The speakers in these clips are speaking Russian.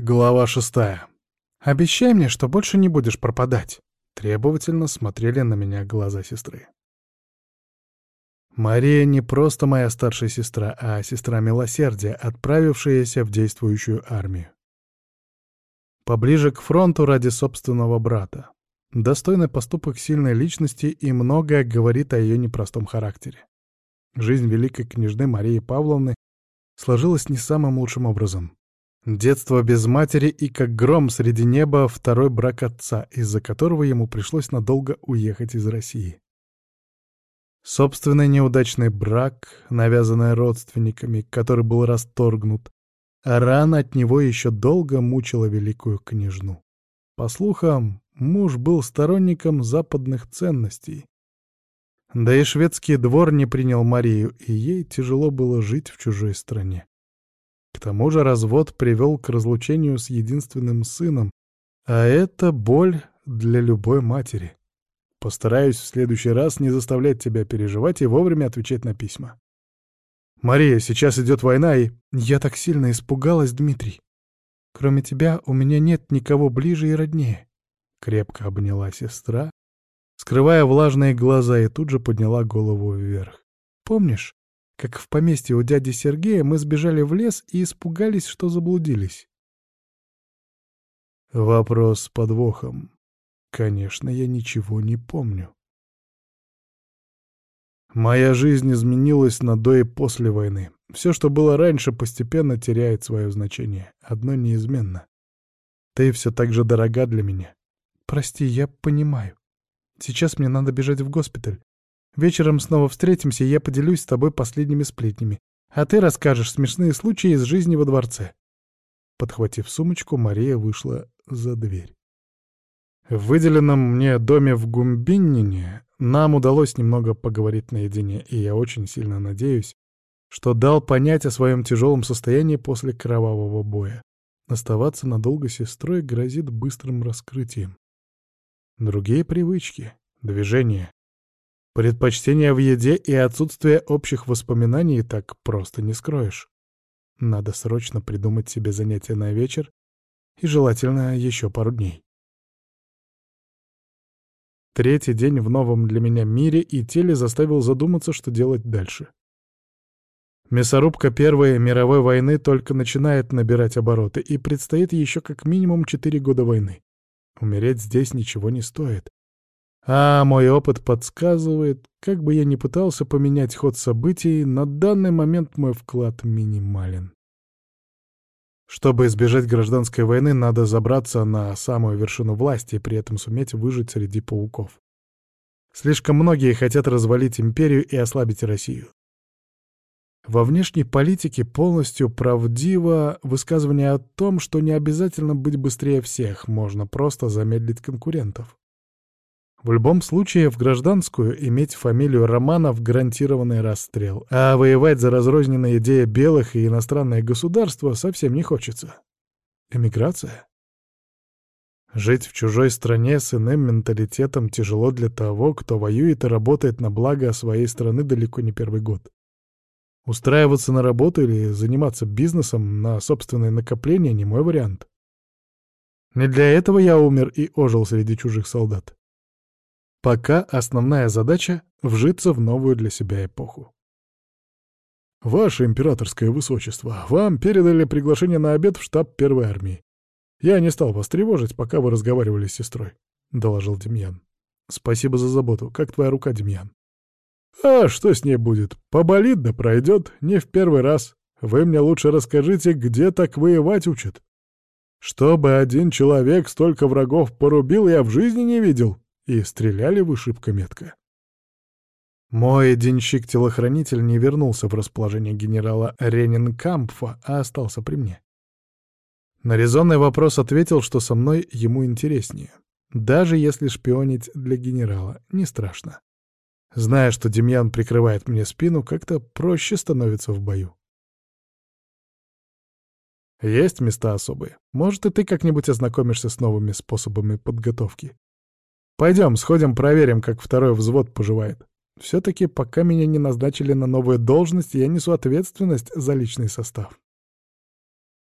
Глава шестая. «Обещай мне, что больше не будешь пропадать!» Требовательно смотрели на меня глаза сестры. Мария не просто моя старшая сестра, а сестра милосердия, отправившаяся в действующую армию. Поближе к фронту ради собственного брата. Достойный поступок сильной личности и многое говорит о ее непростом характере. Жизнь великой княжны Марии Павловны сложилась не самым лучшим образом. Детство без матери и как гром среди неба второй брак отца, из-за которого ему пришлось надолго уехать из России. Собственный неудачный брак, навязанный родственниками, который был расторгнут, а рана от него еще долго мучила великую княжну. По слухам, муж был сторонником западных ценностей. Да и шведский двор не принял Марию, и ей тяжело было жить в чужой стране. К тому же развод привел к разлучению с единственным сыном, а это боль для любой матери. Постараюсь в следующий раз не заставлять тебя переживать и вовремя отвечать на письма. Мария, сейчас идет война, и... Я так сильно испугалась, Дмитрий. Кроме тебя у меня нет никого ближе и роднее. Крепко обняла сестра, скрывая влажные глаза, и тут же подняла голову вверх. Помнишь, как в поместье у дяди Сергея мы сбежали в лес и испугались, что заблудились. Вопрос с подвохом. Конечно, я ничего не помню. Моя жизнь изменилась на до и после войны. Все, что было раньше, постепенно теряет свое значение. Одно неизменно. Ты все так же дорога для меня. Прости, я понимаю. Сейчас мне надо бежать в госпиталь. Вечером снова встретимся, и я поделюсь с тобой последними сплетнями. А ты расскажешь смешные случаи из жизни во дворце». Подхватив сумочку, Мария вышла за дверь. В выделенном мне доме в Гумбиннине нам удалось немного поговорить наедине, и я очень сильно надеюсь, что дал понять о своем тяжелом состоянии после кровавого боя. Оставаться надолго сестрой грозит быстрым раскрытием. Другие привычки, движения, Предпочтение в еде и отсутствие общих воспоминаний так просто не скроешь. Надо срочно придумать себе занятие на вечер и желательно еще пару дней. Третий день в новом для меня мире и теле заставил задуматься, что делать дальше. Мясорубка Первой мировой войны только начинает набирать обороты, и предстоит еще как минимум четыре года войны. Умереть здесь ничего не стоит. А мой опыт подсказывает, как бы я ни пытался поменять ход событий, на данный момент мой вклад минимален. Чтобы избежать гражданской войны, надо забраться на самую вершину власти и при этом суметь выжить среди пауков. Слишком многие хотят развалить империю и ослабить Россию. Во внешней политике полностью правдиво высказывание о том, что не обязательно быть быстрее всех, можно просто замедлить конкурентов. В любом случае, в гражданскую иметь фамилию Романов — гарантированный расстрел, а воевать за разрозненные идеи белых и иностранное государство совсем не хочется. Эмиграция? Жить в чужой стране с иным менталитетом тяжело для того, кто воюет и работает на благо своей страны далеко не первый год. Устраиваться на работу или заниматься бизнесом на собственное накопление — не мой вариант. Не для этого я умер и ожил среди чужих солдат. Пока основная задача — вжиться в новую для себя эпоху. «Ваше императорское высочество, вам передали приглашение на обед в штаб Первой армии. Я не стал вас тревожить, пока вы разговаривали с сестрой», — доложил Демьян. «Спасибо за заботу. Как твоя рука, Демьян?» «А что с ней будет? Поболит да пройдет, не в первый раз. Вы мне лучше расскажите, где так воевать учат. Чтобы один человек столько врагов порубил, я в жизни не видел», и стреляли вы шибко метко. Мой денщик-телохранитель не вернулся в расположение генерала Ренинкампфа, а остался при мне. На резонный вопрос ответил, что со мной ему интереснее. Даже если шпионить для генерала, не страшно. Зная, что Демьян прикрывает мне спину, как-то проще становится в бою. Есть места особые. Может, и ты как-нибудь ознакомишься с новыми способами подготовки. Пойдем, сходим, проверим, как второй взвод поживает. Все-таки пока меня не назначили на новую должность, я несу ответственность за личный состав.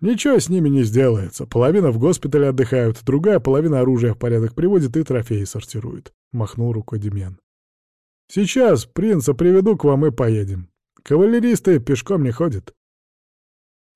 Ничего с ними не сделается. Половина в госпитале отдыхают, другая половина оружия в порядок приводит и трофеи сортирует», — махнул рукой Демьян. «Сейчас принца приведу к вам и поедем. Кавалеристы пешком не ходят».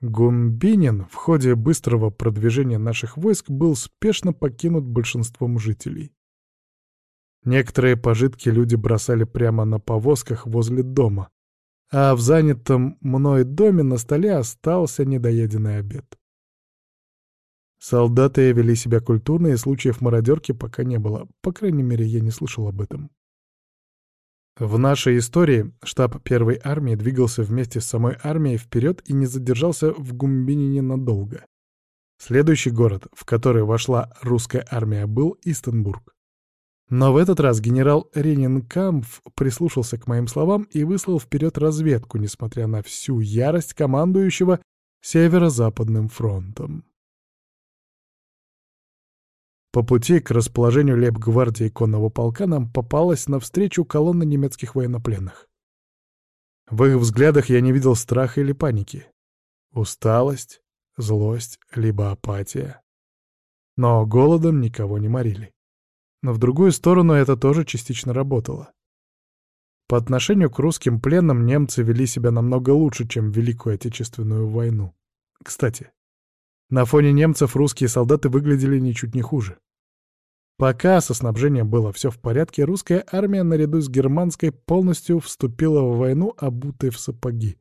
Гумбинин в ходе быстрого продвижения наших войск был спешно покинут большинством жителей. Некоторые пожитки люди бросали прямо на повозках возле дома, а в занятом мной доме на столе остался недоеденный обед. Солдаты вели себя культурно, и случаев мародерки пока не было. По крайней мере, я не слышал об этом. В нашей истории штаб первой армии двигался вместе с самой армией вперед и не задержался в Гумбинине надолго. Следующий город, в который вошла русская армия, был Истенбург. Но в этот раз генерал Ренинкампф прислушался к моим словам и выслал вперед разведку, несмотря на всю ярость командующего Северо-Западным фронтом. По пути к расположению лейб-гвардии конного полка нам попалась навстречу колонна немецких военнопленных. В их взглядах я не видел страха или паники. Усталость, злость, либо апатия. Но голодом никого не морили. Но в другую сторону это тоже частично работало. По отношению к русским пленным немцы вели себя намного лучше, чем в Великую Отечественную войну. Кстати, на фоне немцев русские солдаты выглядели ничуть не хуже. Пока со снабжением было все в порядке, русская армия наряду с германской полностью вступила в войну, обутой в сапоги.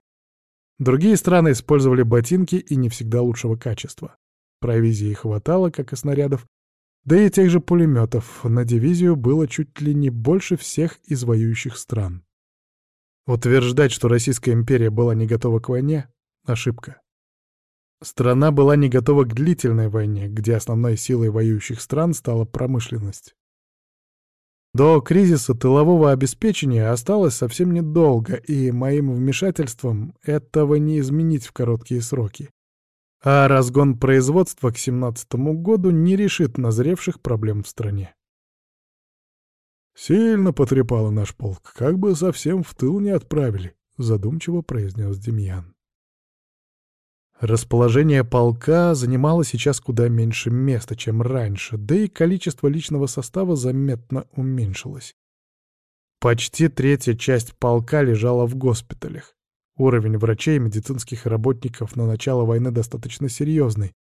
Другие страны использовали ботинки и не всегда лучшего качества. Провизии хватало, как и снарядов, да и тех же пулеметов на дивизию было чуть ли не больше всех из воюющих стран. Утверждать, что Российская империя была не готова к войне — ошибка. Страна была не готова к длительной войне, где основной силой воюющих стран стала промышленность. До кризиса тылового обеспечения осталось совсем недолго, и моим вмешательством этого не изменить в короткие сроки. А разгон производства к 17 году не решит назревших проблем в стране. «Сильно потрепало наш полк, как бы совсем в тыл не отправили», — задумчиво произнес Демьян. Расположение полка занимало сейчас куда меньше места, чем раньше, да и количество личного состава заметно уменьшилось. Почти третья часть полка лежала в госпиталях. Уровень врачей и медицинских работников на начало войны достаточно серьезный.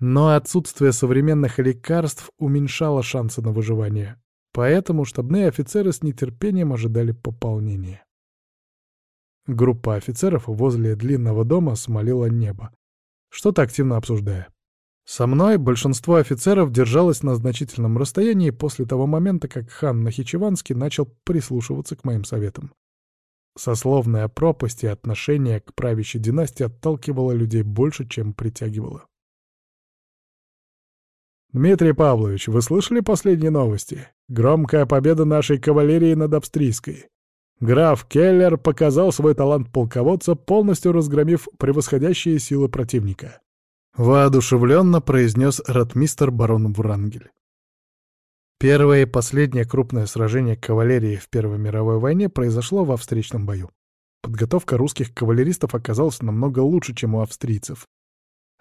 Но отсутствие современных лекарств уменьшало шансы на выживание. Поэтому штабные офицеры с нетерпением ожидали пополнения. Группа офицеров возле длинного дома смолила небо, что-то активно обсуждая. Со мной большинство офицеров держалось на значительном расстоянии после того момента, как хан Нахичеванский начал прислушиваться к моим советам. Сословная пропасть и отношение к правящей династии отталкивало людей больше, чем притягивало. «Дмитрий Павлович, вы слышали последние новости? Громкая победа нашей кавалерии над австрийской. Граф Келлер показал свой талант полководца, полностью разгромив превосходящие силы противника», — воодушевленно произнес ратмистер барон Врангель. Первое и последнее крупное сражение кавалерии в Первой мировой войне произошло во встречном бою. Подготовка русских кавалеристов оказалась намного лучше, чем у австрийцев.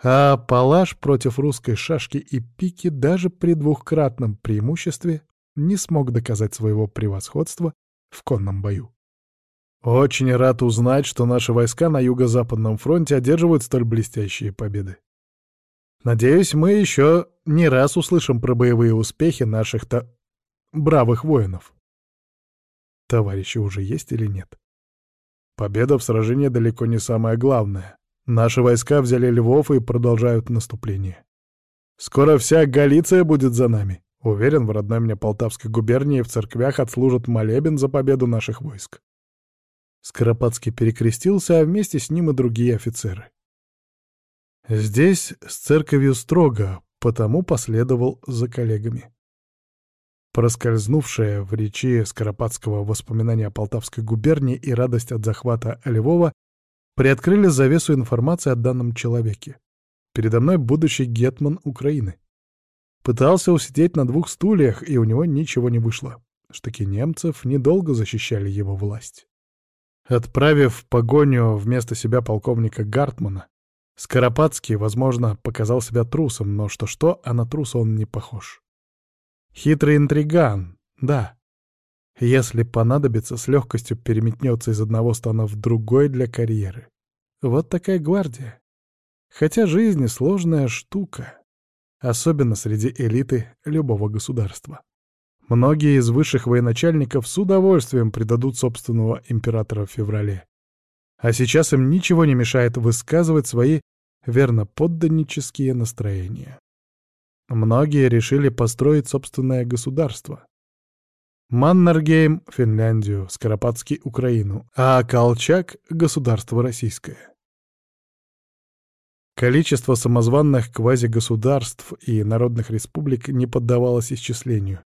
А палаш против русской шашки и пики даже при двухкратном преимуществе не смог доказать своего превосходства в конном бою. Очень рад узнать, что наши войска на Юго-Западном фронте одерживают столь блестящие победы. Надеюсь, мы еще не раз услышим про боевые успехи наших-то бравых воинов. Товарищи уже есть или нет? Победа в сражении далеко не самое главное. Наши войска взяли Львов и продолжают наступление. Скоро вся Галиция будет за нами. Уверен, в родной мне Полтавской губернии в церквях отслужат молебен за победу наших войск. Скоропадский перекрестился, а вместе с ним и другие офицеры. Здесь с церковью строго, потому последовал за коллегами. Проскользнувшее в речи Скоропадского воспоминания о Полтавской губернии и радость от захвата Львова приоткрыли завесу информации о данном человеке. Передо мной будущий гетман Украины. Пытался усидеть на двух стульях, и у него ничего не вышло. Штыки немцев недолго защищали его власть. Отправив в погоню вместо себя полковника Гартмана, Скоропадский, возможно, показал себя трусом, но что-что, а на труса он не похож. Хитрый интриган, да. Если понадобится, с легкостью переметнется из одного стана в другой для карьеры. Вот такая гвардия. Хотя жизнь — сложная штука, особенно среди элиты любого государства. Многие из высших военачальников с удовольствием предадут собственного императора в феврале. А сейчас им ничего не мешает высказывать свои верноподданнические настроения. Многие решили построить собственное государство. Маннергейм — Финляндию, Скоропадский — Украину, а Колчак — государство российское. Количество самозванных квазигосударств и народных республик не поддавалось исчислению,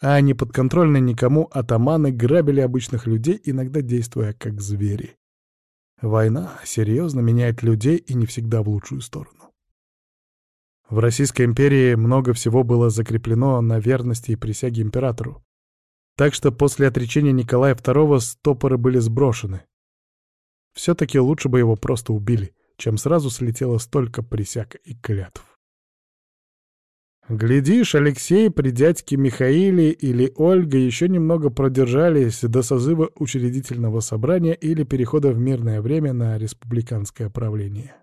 а неподконтрольные никому атаманы грабили обычных людей, иногда действуя как звери. Война серьезно меняет людей и не всегда в лучшую сторону. В Российской империи много всего было закреплено на верности и присяге императору. Так что после отречения Николая II стопоры были сброшены. Все-таки лучше бы его просто убили, чем сразу слетело столько присяг и клятв. Глядишь, Алексей при дядьке Михаиле или Ольга еще немного продержались до созыва учредительного собрания или перехода в мирное время на республиканское правление.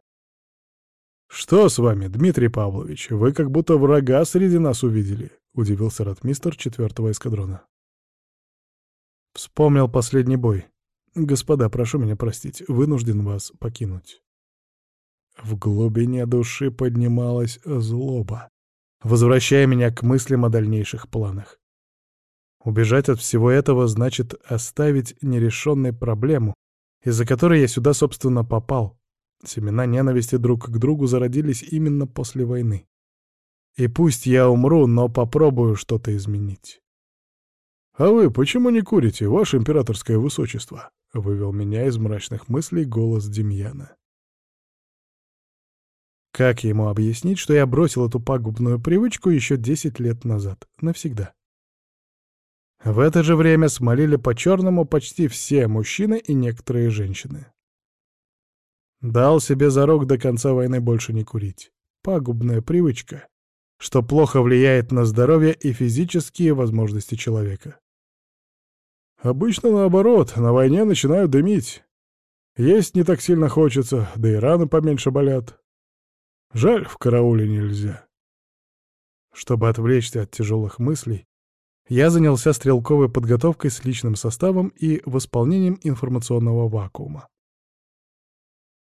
«Что с вами, Дмитрий Павлович? Вы как будто врага среди нас увидели», — удивился ратмистр четвертого эскадрона. Вспомнил последний бой. «Господа, прошу меня простить, вынужден вас покинуть». В глубине души поднималась злоба возвращая меня к мыслям о дальнейших планах. Убежать от всего этого значит оставить нерешенной проблему, из-за которой я сюда, собственно, попал. Семена ненависти друг к другу зародились именно после войны. И пусть я умру, но попробую что-то изменить. «А вы почему не курите, ваше императорское высочество?» — вывел меня из мрачных мыслей голос Демьяна. Как ему объяснить, что я бросил эту пагубную привычку еще 10 лет назад? Навсегда. В это же время смолили по-черному почти все мужчины и некоторые женщины. Дал себе зарок до конца войны больше не курить. Пагубная привычка, что плохо влияет на здоровье и физические возможности человека. Обычно наоборот, на войне начинают дымить. Есть не так сильно хочется, да и раны поменьше болят. Жаль, в карауле нельзя. Чтобы отвлечься от тяжелых мыслей, я занялся стрелковой подготовкой с личным составом и восполнением информационного вакуума.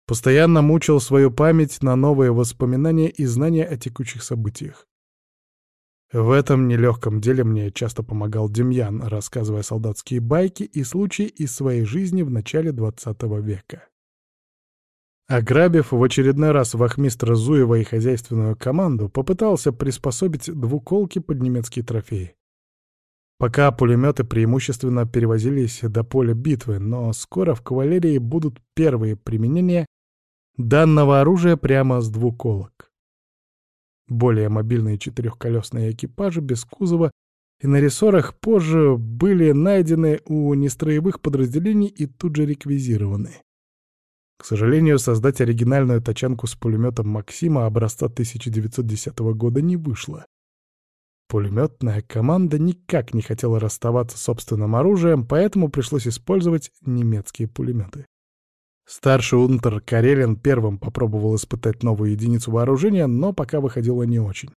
Постоянно мучил свою память на новые воспоминания и знания о текущих событиях. В этом нелегком деле мне часто помогал Демьян, рассказывая солдатские байки и случаи из своей жизни в начале XX века. Ограбив в очередной раз вахмистра Зуева и хозяйственную команду, попытался приспособить двуколки под немецкие трофеи. Пока пулеметы преимущественно перевозились до поля битвы, но скоро в кавалерии будут первые применения данного оружия прямо с двуколок. Более мобильные четырехколесные экипажи без кузова и на рессорах позже были найдены у нестроевых подразделений и тут же реквизированы. К сожалению, создать оригинальную тачанку с пулеметом Максима образца 1910 года не вышло. Пулеметная команда никак не хотела расставаться с собственным оружием, поэтому пришлось использовать немецкие пулеметы. Старший унтер Карелин первым попробовал испытать новую единицу вооружения, но пока выходило не очень.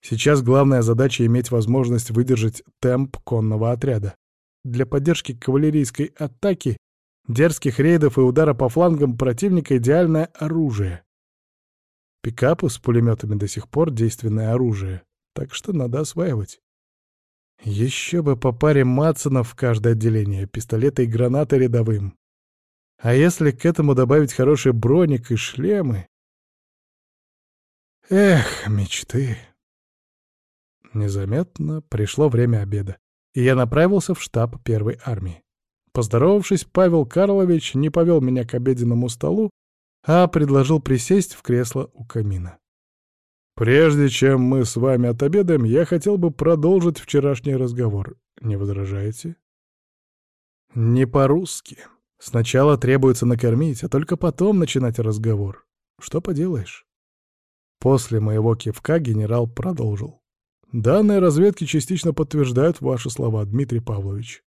Сейчас главная задача — иметь возможность выдержать темп конного отряда. Для поддержки кавалерийской атаки дерзких рейдов и удара по флангам противника идеальное оружие. Пикапы с пулеметами до сих пор действенное оружие, так что надо осваивать. Еще бы по паре Матсонов в каждое отделение, пистолеты и гранаты рядовым. А если к этому добавить хороший броник и шлемы? Эх, мечты. Незаметно пришло время обеда, и я направился в штаб первой армии. Поздоровавшись, Павел Карлович не повел меня к обеденному столу, а предложил присесть в кресло у камина. «Прежде чем мы с вами отобедаем, я хотел бы продолжить вчерашний разговор. Не возражаете?» «Не по-русски. Сначала требуется накормить, а только потом начинать разговор. Что поделаешь? После моего кивка генерал продолжил. Данные разведки частично подтверждают ваши слова, Дмитрий Павлович.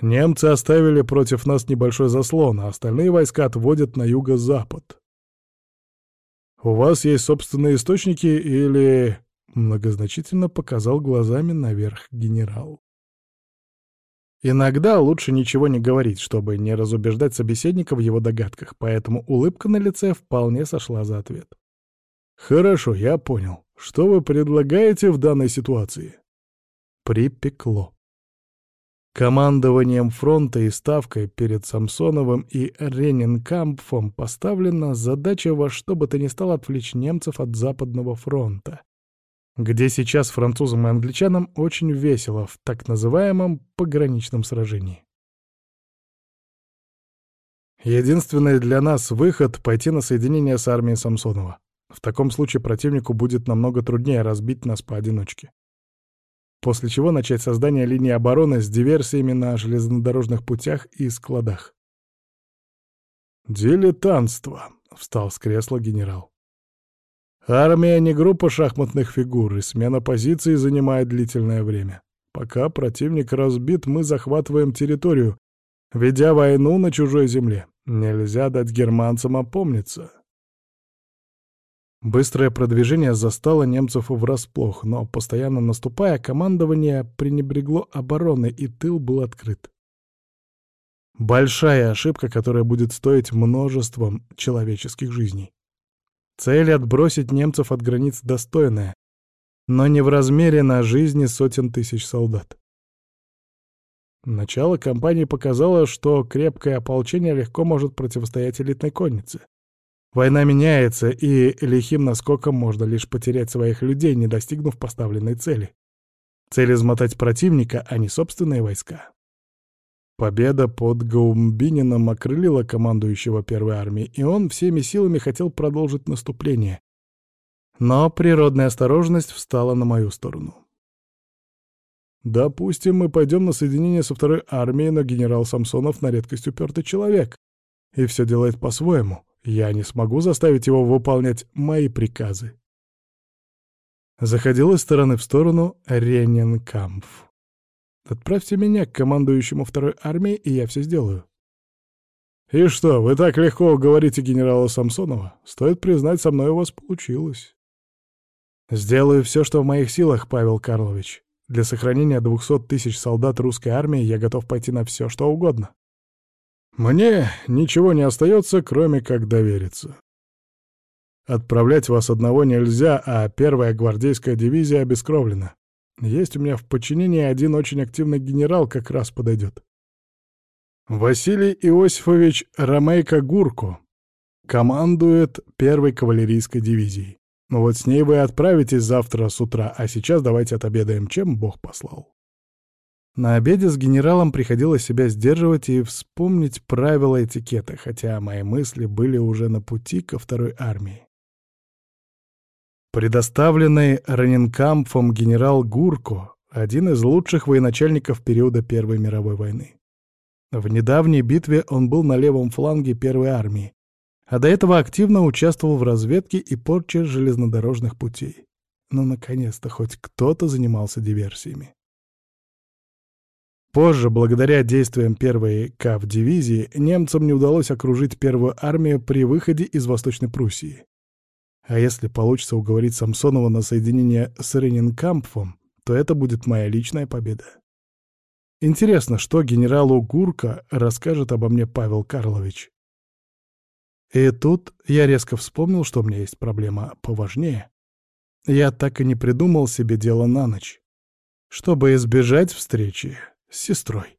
Немцы оставили против нас небольшой заслон, а остальные войска отводят на юго-запад. У вас есть собственные источники или... Многозначительно показал глазами наверх генерал. Иногда лучше ничего не говорить, чтобы не разубеждать собеседника в его догадках, поэтому улыбка на лице вполне сошла за ответ. «Хорошо, я понял. Что вы предлагаете в данной ситуации?» Припекло. Командованием фронта и ставкой перед Самсоновым и Ренинкампфом поставлена задача во что бы то ни стало отвлечь немцев от Западного фронта, где сейчас французам и англичанам очень весело в так называемом пограничном сражении. Единственный для нас выход — пойти на соединение с армией Самсонова. В таком случае противнику будет намного труднее разбить нас поодиночке после чего начать создание линии обороны с диверсиями на железнодорожных путях и складах. «Дилетантство», — встал с кресла генерал. «Армия не группа шахматных фигур, и смена позиций занимает длительное время. Пока противник разбит, мы захватываем территорию, ведя войну на чужой земле. Нельзя дать германцам опомниться. Быстрое продвижение застало немцев врасплох, но, постоянно наступая, командование пренебрегло обороной, и тыл был открыт. Большая ошибка, которая будет стоить множеством человеческих жизней. Цель — отбросить немцев от границ достойная, но не в размере на жизни сотен тысяч солдат. Начало кампании показало, что крепкое ополчение легко может противостоять элитной коннице. Война меняется, и лихим наскоком можно лишь потерять своих людей, не достигнув поставленной цели. Цель измотать противника, а не собственные войска. Победа под Гаумбинином окрылила командующего первой армии, и он всеми силами хотел продолжить наступление. Но природная осторожность встала на мою сторону. Допустим, мы пойдем на соединение со второй армией, но генерал Самсонов на редкость упертый человек. И все делает по-своему. Я не смогу заставить его выполнять мои приказы. Заходил из стороны в сторону Рененкампф. Отправьте меня к командующему второй армией, и я все сделаю. И что, вы так легко говорите генерала Самсонова? Стоит признать, со мной у вас получилось. Сделаю все, что в моих силах, Павел Карлович. Для сохранения двухсот тысяч солдат русской армии я готов пойти на все, что угодно. Мне ничего не остается, кроме как довериться. Отправлять вас одного нельзя, а первая гвардейская дивизия обескровлена. Есть у меня в подчинении один очень активный генерал, как раз подойдет. Василий Иосифович Ромейко Гурко командует первой кавалерийской дивизией. Ну вот с ней вы отправитесь завтра с утра, а сейчас давайте отобедаем, чем Бог послал. На обеде с генералом приходилось себя сдерживать и вспомнить правила этикета, хотя мои мысли были уже на пути ко второй армии. Предоставленный Раненкампфом генерал Гурко — один из лучших военачальников периода Первой мировой войны. В недавней битве он был на левом фланге Первой армии, а до этого активно участвовал в разведке и порче железнодорожных путей. Ну, наконец-то, хоть кто-то занимался диверсиями. Позже, благодаря действиям первой КАВ-дивизии, немцам не удалось окружить первую армию при выходе из Восточной Пруссии. А если получится уговорить Самсонова на соединение с Ренинкампфом, то это будет моя личная победа. Интересно, что генералу Гурко расскажет обо мне Павел Карлович. И тут я резко вспомнил, что у меня есть проблема поважнее. Я так и не придумал себе дело на ночь, чтобы избежать встречи с сестрой.